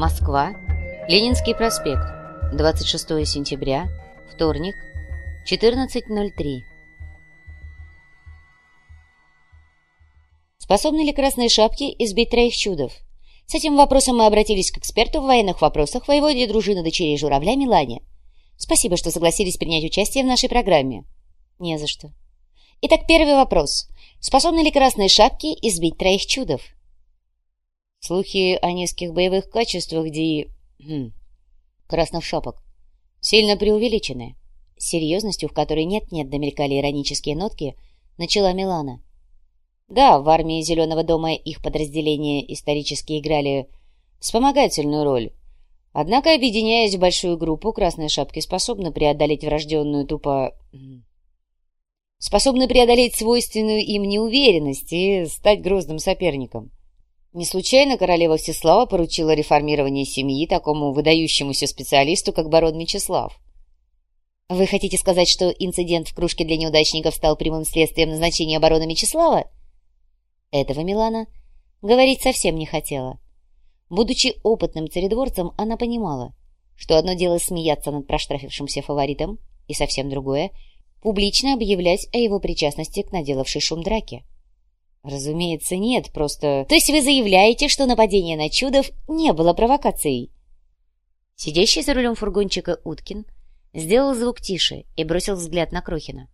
Москва. Ленинский проспект. 26 сентября. Вторник. 14.03. Способны ли красные шапки избить троих чудов? С этим вопросом мы обратились к эксперту в военных вопросах воеводе дружины дочерей журавля Милане. Спасибо, что согласились принять участие в нашей программе. Не за что. Итак, первый вопрос. Способны ли красные шапки избить троих чудов? Слухи о низких боевых качествах Ди... Хм, красных шапок сильно преувеличены. Серьезностью, в которой нет-нет домелькали иронические нотки, начала Милана. Да, в армии Зеленого дома их подразделения исторически играли вспомогательную роль. Однако, объединяясь в большую группу, красные шапки способны преодолеть врожденную тупо... способны преодолеть свойственную им неуверенность и стать грозным соперником. Не случайно королева Всеслава поручила реформирование семьи такому выдающемуся специалисту, как барон Мечислав. Вы хотите сказать, что инцидент в кружке для неудачников стал прямым следствием назначения барона Мечислава? Этого Милана говорить совсем не хотела. Будучи опытным царедворцем, она понимала, что одно дело смеяться над проштрафившимся фаворитом, и совсем другое — публично объявлять о его причастности к наделавшей шум драке. Разумеется, нет, просто... То есть вы заявляете, что нападение на Чудов не было провокацией? Сидящий за рулем фургончика Уткин сделал звук тише и бросил взгляд на Крохина.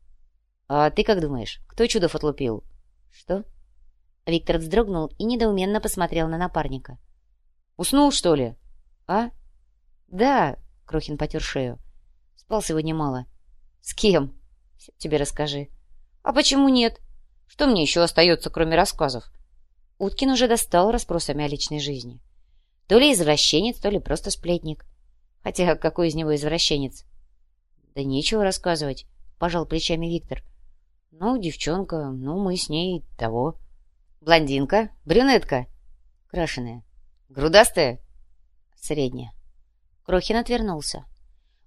«А ты как думаешь, кто Чудов отлупил?» «Что?» Виктор вздрогнул и недоуменно посмотрел на напарника. «Уснул, что ли?» «А?» «Да», — Крохин потер шею. «Спал сегодня мало». «С кем?» Все «Тебе расскажи». «А почему нет? Что мне еще остается, кроме рассказов?» Уткин уже достал расспросами о личной жизни. То ли извращенец, то ли просто сплетник. Хотя какой из него извращенец? «Да нечего рассказывать», — пожал плечами Виктор. «Ну, девчонка, ну, мы с ней того». Блондинка? Брюнетка? Крашеная. Грудастая? Средняя. Крохин отвернулся.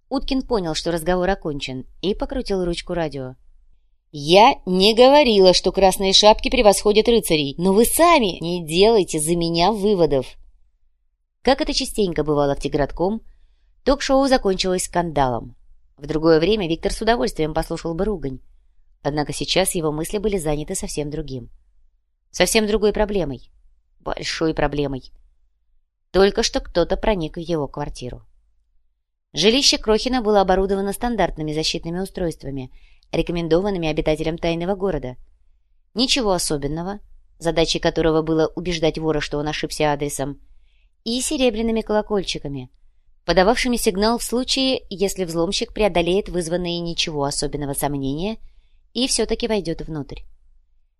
Уткин понял, что разговор окончен, и покрутил ручку радио. «Я не говорила, что красные шапки превосходят рыцарей, но вы сами не делайте за меня выводов!» Как это частенько бывало в Тигратком, ток-шоу закончилось скандалом. В другое время Виктор с удовольствием послушал бы ругань. Однако сейчас его мысли были заняты совсем другим. Совсем другой проблемой. Большой проблемой. Только что кто-то проник в его квартиру. Жилище Крохина было оборудовано стандартными защитными устройствами, рекомендованными обитателям тайного города. Ничего особенного, задачей которого было убеждать вора, что он ошибся адресом, и серебряными колокольчиками, подававшими сигнал в случае, если взломщик преодолеет вызванные ничего особенного сомнения и все-таки войдет внутрь.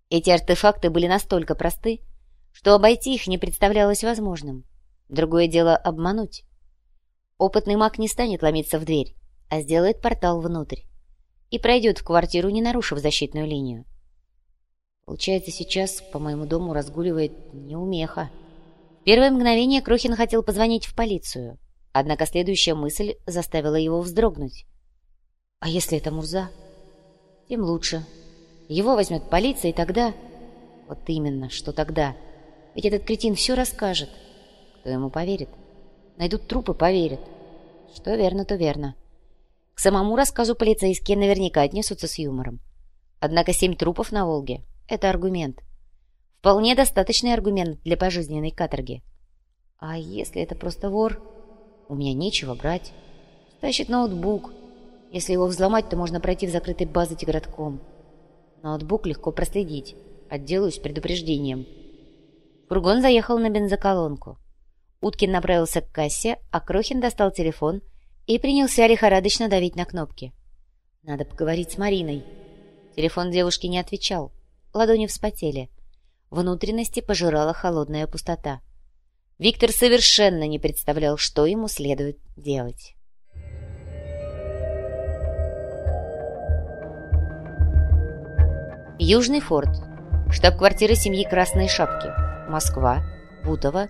Эти артефакты были настолько просты, что обойти их не представлялось возможным. Другое дело — обмануть. Опытный маг не станет ломиться в дверь, а сделает портал внутрь и пройдет в квартиру, не нарушив защитную линию. Получается, сейчас по моему дому разгуливает неумеха. В первое мгновение Крохин хотел позвонить в полицию, однако следующая мысль заставила его вздрогнуть. А если это Мурза? Тем лучше. Его возьмет полиция, и тогда... Вот именно, что тогда? Ведь этот кретин все расскажет. Кто ему поверит? Найдут трупы, поверят. Что верно, то верно. Самому рассказу полицейские наверняка отнесутся с юмором. Однако семь трупов на Волге — это аргумент. Вполне достаточный аргумент для пожизненной каторги. А если это просто вор? У меня нечего брать. Стащит ноутбук. Если его взломать, то можно пройти в закрытой базы тигратком. Ноутбук легко проследить. Отделаюсь предупреждением. Фургон заехал на бензоколонку. Уткин направился к кассе, а Крохин достал телефон и принялся лихорадочно давить на кнопки. Надо поговорить с Мариной. Телефон девушки не отвечал. Ладони вспотели. Внутренности пожирала холодная пустота. Виктор совершенно не представлял, что ему следует делать. Южный форт. Штаб-квартира семьи Красной Шапки. Москва. Бутово.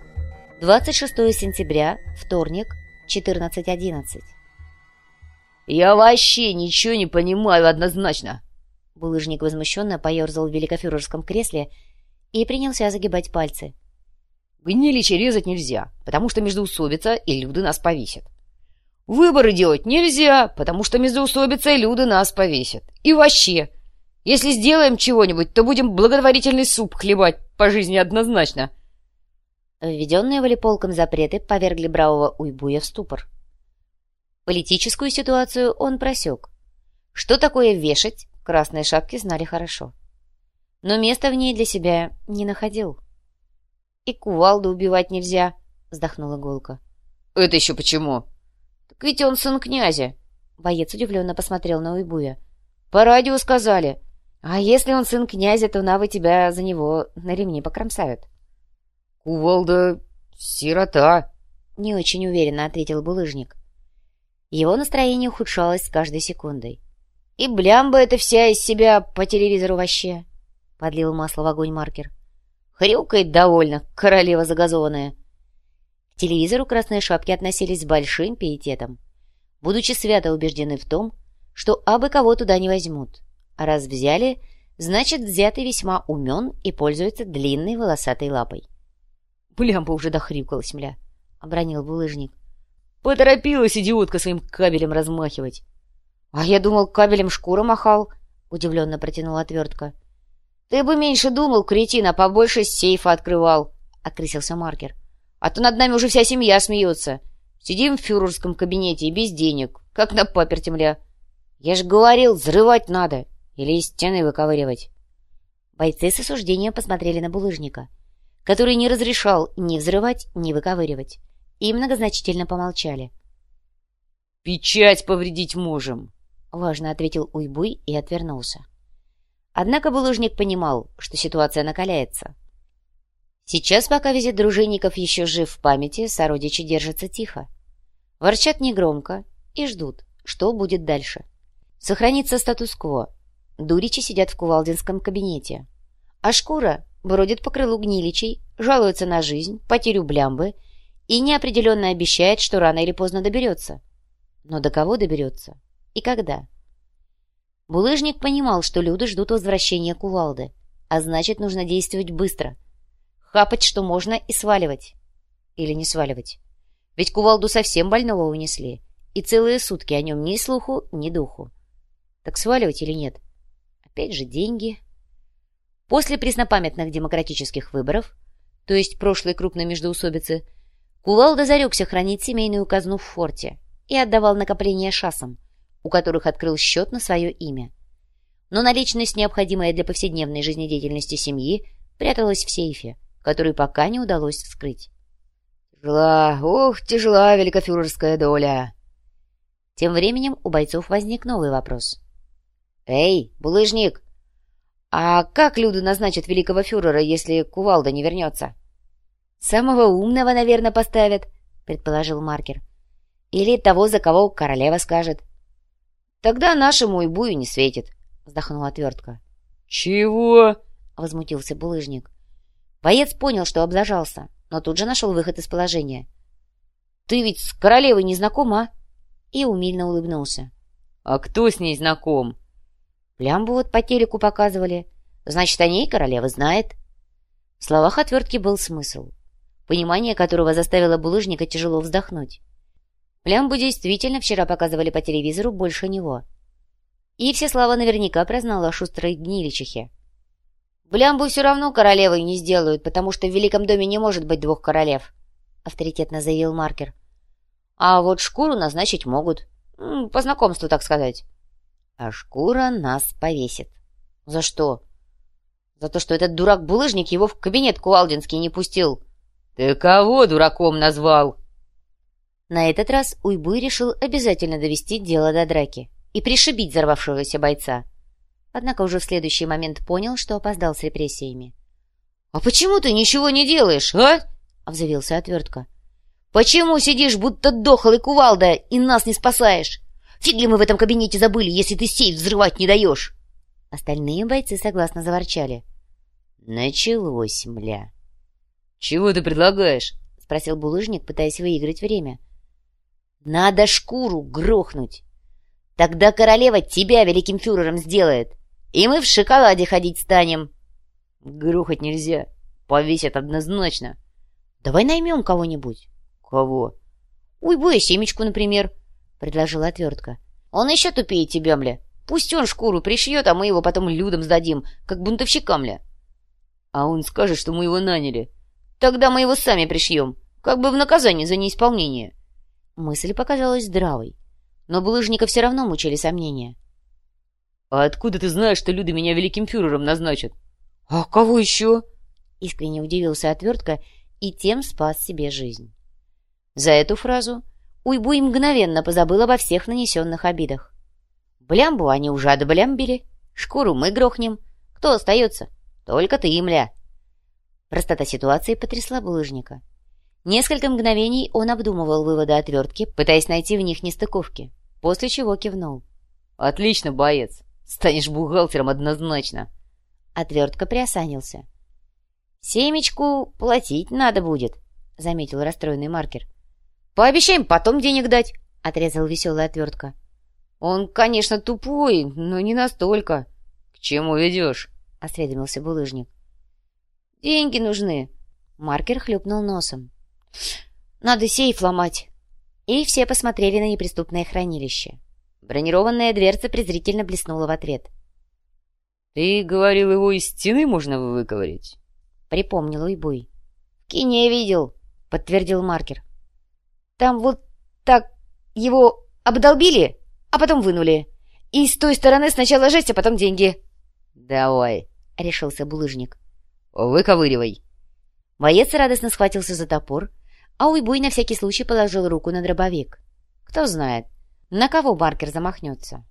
26 сентября. Вторник. 14.11. «Я вообще ничего не понимаю однозначно!» Булыжник возмущенно поерзал в великофюрерском кресле и принялся загибать пальцы. Гниличи резать нельзя, потому что междоусобица и люди нас повесят. Выборы делать нельзя, потому что междоусобица и люди нас повесят. И вообще, если сделаем чего-нибудь, то будем благотворительный суп хлебать по жизни однозначно. Введенные волеполком запреты повергли бравого Уйбуя в ступор. Политическую ситуацию он просек. Что такое вешать, красные шапки знали хорошо. Но места в ней для себя не находил. «И кувалду убивать нельзя», — вздохнула Голка. «Это еще почему?» «Так ведь он сын князя». Боец удивленно посмотрел на Уйбуя. «По радио сказали». «А если он сын князя, то навы тебя за него на ремни покромсают». «Кувалда — сирота», — не очень уверенно ответил булыжник. Его настроение ухудшалось с каждой секундой. «И блямба это вся из себя по телевизору вообще!» — подлил масло в огонь маркер. «Хрюкает довольно, королева загазованная!» К телевизору красные шапки относились с большим пиететом, будучи свято убеждены в том, что абы кого туда не возьмут. А раз взяли, значит, взятый весьма умен и пользуется длинной волосатой лапой. «Блямба уже дохрюкалась, мля!» — обронил булыжник. Поторопилась идиотка своим кабелем размахивать. — А я думал, кабелем шкура махал, — удивленно протянула отвертка. — Ты бы меньше думал, кретин, а побольше сейфа открывал, — окрысился маркер. — А то над нами уже вся семья смеется. Сидим в фюрерском кабинете и без денег, как на паперте, мля. Я ж говорил, взрывать надо или из стены выковыривать. Бойцы с осуждением посмотрели на булыжника, который не разрешал ни взрывать, ни выковыривать и многозначительно помолчали. «Печать повредить можем», — важно ответил Уйбуй и отвернулся. Однако булыжник понимал, что ситуация накаляется. Сейчас, пока визит дружинников еще жив в памяти, сородичи держатся тихо. Ворчат негромко и ждут, что будет дальше. Сохранится статус-кво. Дуричи сидят в кувалдинском кабинете. А шкура бродит по крылу гниличей, жалуется на жизнь, потерю блямбы — и неопределенно обещает, что рано или поздно доберется. Но до кого доберется? И когда? Булыжник понимал, что люди ждут возвращения кувалды, а значит, нужно действовать быстро. Хапать, что можно, и сваливать. Или не сваливать. Ведь кувалду совсем больного унесли, и целые сутки о нем ни слуху, ни духу. Так сваливать или нет? Опять же, деньги. После преснопамятных демократических выборов, то есть прошлой крупной междоусобицы, Кувалда зарекся хранить семейную казну в форте и отдавал накопления шасам, у которых открыл счет на свое имя. Но наличность, необходимая для повседневной жизнедеятельности семьи, пряталась в сейфе, который пока не удалось вскрыть. «Тяжела, ох, тяжела великофюрерская доля!» Тем временем у бойцов возник новый вопрос. «Эй, булыжник, а как люди назначат великого фюрера, если кувалда не вернется?» «Самого умного, наверное, поставят», — предположил Маркер. «Или того, за кого королева скажет». «Тогда нашему и бую не светит», — вздохнула отвертка. «Чего?» — возмутился булыжник. Боец понял, что облажался, но тут же нашел выход из положения. «Ты ведь с королевой не знакома?» а?» И умильно улыбнулся. «А кто с ней знаком?» «Плямбу вот по телеку показывали. Значит, о ней королева знает». В словах отвертки был смысл понимание которого заставило булыжника тяжело вздохнуть. Плямбу действительно вчера показывали по телевизору больше него. И Всеслава наверняка прознала о шустрой гниличихе. «Блямбу все равно королевой не сделают, потому что в Великом доме не может быть двух королев», — авторитетно заявил Маркер. «А вот шкуру назначить могут. По знакомству, так сказать». «А шкура нас повесит». «За что?» «За то, что этот дурак-булыжник его в кабинет Кувалдинский не пустил». «Ты кого дураком назвал?» На этот раз Уйбуй решил обязательно довести дело до драки и пришибить взорвавшегося бойца. Однако уже в следующий момент понял, что опоздал с репрессиями. «А почему ты ничего не делаешь, а?» — обзавился отвертка. «Почему сидишь, будто дохлый кувалда, и нас не спасаешь? Фиг ли мы в этом кабинете забыли, если ты сейф взрывать не даешь?» Остальные бойцы согласно заворчали. «Началось, мля!» «Чего ты предлагаешь?» — спросил булыжник, пытаясь выиграть время. «Надо шкуру грохнуть. Тогда королева тебя великим фюрером сделает, и мы в шоколаде ходить станем». «Грохать нельзя. Повесят однозначно». Давай наймем кого-нибудь. Кого? Уйбоя семечку, например, предложила отвертка. Он еще тупее тебя, мля. Пусть он шкуру пришьет, а мы его потом людям сдадим, как бунтовщикам, мля. А он скажет, что мы его наняли. Тогда мы его сами пришьем, как бы в наказание за неисполнение. Мысль показалась здравой, но булыжника все равно мучили сомнения. — А откуда ты знаешь, что люди меня великим фюрером назначат? — А кого еще? — искренне удивился отвертка и тем спас себе жизнь. За эту фразу Уйбуй мгновенно позабыл обо всех нанесенных обидах. Блямбу они уже отблямбили, шкуру мы грохнем. Кто остается? Только ты, мля. Простота ситуации потрясла булыжника. Несколько мгновений он обдумывал выводы отвертки, пытаясь найти в них нестыковки, после чего кивнул. «Отлично, боец! Станешь бухгалтером однозначно!» Отвертка приосанился. «Семечку платить надо будет», — заметил расстроенный маркер. «Пообещаем потом денег дать», — отрезал веселая отвертка. «Он, конечно, тупой, но не настолько». «К чему ведешь?» — осведомился булыжник. «Деньги нужны». Маркер хлюпнул носом. «Надо сейф ломать». И все посмотрели на неприступное хранилище. Бронированная дверца презрительно блеснула в ответ. «Ты говорил, его из стены можно выковырять?» — припомнил Уйбуй. «В кине видел», — подтвердил маркер. «Там вот так его обдолбили, а потом вынули. И с той стороны сначала жесть, а потом деньги». «Давай», — решился булыжник. «Выковыривай». Боец радостно схватился за топор, а Уйбуй на всякий случай положил руку на дробовик. Кто знает, на кого Баркер замахнется.